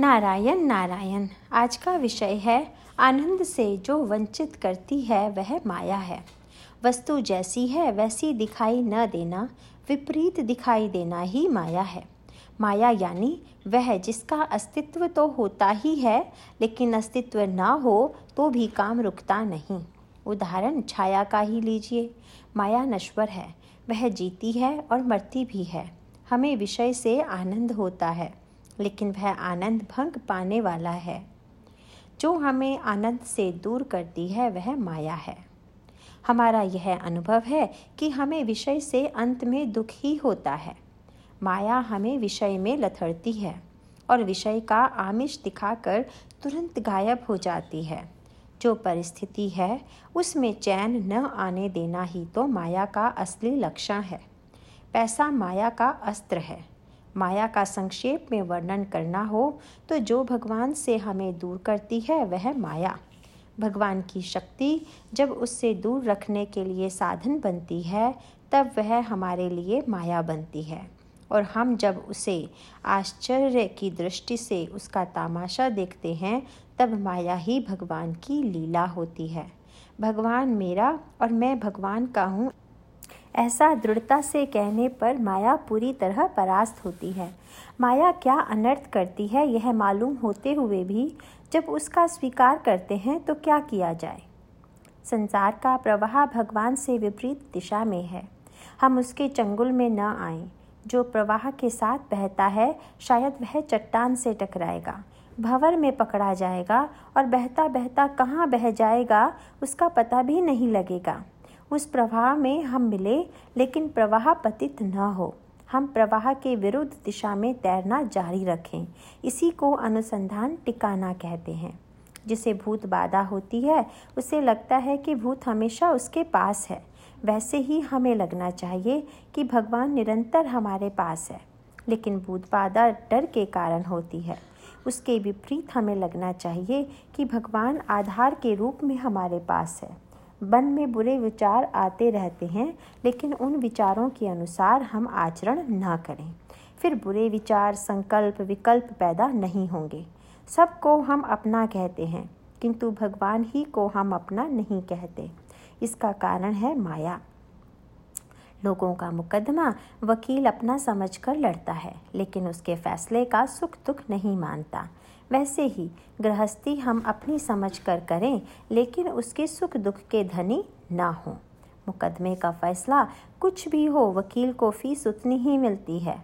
नारायण नारायण, आज का विषय है, आनंद से जो वंचित करती है, वह माया है। वस्तु जैसी है, वैसी दिखाई न देना, विपरीत दिखाई देना ही माया है। माया यानी वह जिसका अस्तित्व तो होता ही है, लेकिन अस्तित्व ना हो तो भी काम रुकता नहीं। उदाहरण, छाया का ही लीजिए। माया नश्वर है, वह जीती है और मरती भी है। हमें विषय से आनंद होता है। लेकिन वह आनंद भंग पाने वाला है। जो हमें आनंद से दूर करती है, वह माया है। हमारा यह अनुभव है कि हमें विषय से अंत में दुख ही होता है। माया हमें विषय में लथड़ती है और विषय का आमिष दिखाकर तुरंत गायब हो जाती है। जो परिस्थिति है, उसमें चैन न आने देना ही तो माया का असली लक्षण है। पैसा माया का अस्त्र है। माया का संक्षेप में वर्णन करना हो तो जो भगवान से हमें दूर करती है, वह माया। भगवान की शक्ति जब उससे दूर रखने के लिए साधन बनती है, तब वह हमारे लिए माया बनती है। और हम जब उसे आश्चर्य की दृष्टि से उसका तमाशा देखते हैं, तब माया ही भगवान की लीला होती है। भगवान मेरा और मैं भगवान का हूँ ऐसा दृढ़ता से कहने पर माया पूरी तरह परास्त होती है। माया क्या अनर्थ करती है, यह मालूम होते हुए भी जब उसका स्वीकार करते हैं तो क्या किया जाए? संसार का प्रवाह भगवान से विपरीत दिशा में है। हम उसके चंगुल में न आए। जो प्रवाह के साथ बहता है, शायद वह चट्टान से टकराएगा। भंवर में पकड़ा जाएगा और बहता बहता कहाँ बह जाएगा, उसका पता भी नहीं लगेगा। उस प्रवाह में हम मिले, लेकिन प्रवाह पतित न हो। हम प्रवाह के विरुद्ध दिशा में तैरना जारी रखें। इसी को अनुसंधान टिकाना कहते हैं। जिसे भूत बाधा होती है, उसे लगता है कि भूत हमेशा उसके पास है। वैसे ही हमें लगना चाहिए कि भगवान निरंतर हमारे पास है। लेकिन भूत बाधा डर के कारण होती है। उसके विपरीत हमें लगना चाहिए कि भगवान आधार के रूप में हमारे पास है। मन में बुरे विचार आते रहते हैं, लेकिन उन विचारों के अनुसार हम आचरण ना करें। फिर बुरे विचार, संकल्प, विकल्प पैदा नहीं होंगे। सबको हम अपना कहते हैं, किंतु भगवान ही को हम अपना नहीं कहते। इसका कारण है माया। लोगों का मुकदमा वकील अपना समझकर लड़ता है, लेकिन उसके फैसले का सुख दुख नहीं मानता। वैसे ही गृहस्थी हम अपनी समझ कर करें लेकिन उसके सुख दुख के धनी ना हों। मुकदमे का फैसला कुछ भी हो, वकील को फ़ीस उतनी ही मिलती है।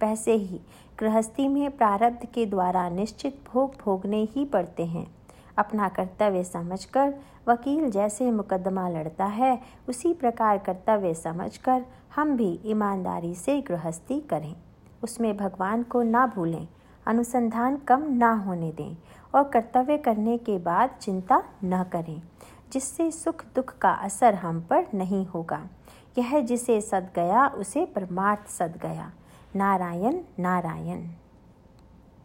वैसे ही गृहस्थी में प्रारब्ध के द्वारा निश्चित भोग भोगने ही पड़ते हैं। अपना कर्तव्य समझकर वकील जैसे मुकदमा लड़ता है, उसी प्रकार कर्तव्य समझकर हम भी ईमानदारी से गृहस्थी करें। उसमें भगवान को ना भूलें, अनुसंधान कम ना होने दें और कर्तव्य करने के बाद चिंता न करें, जिससे सुख दुख का असर हम पर नहीं होगा। यह जिसे सद गया उसे परमार्थ सद गया नारायण नारायण।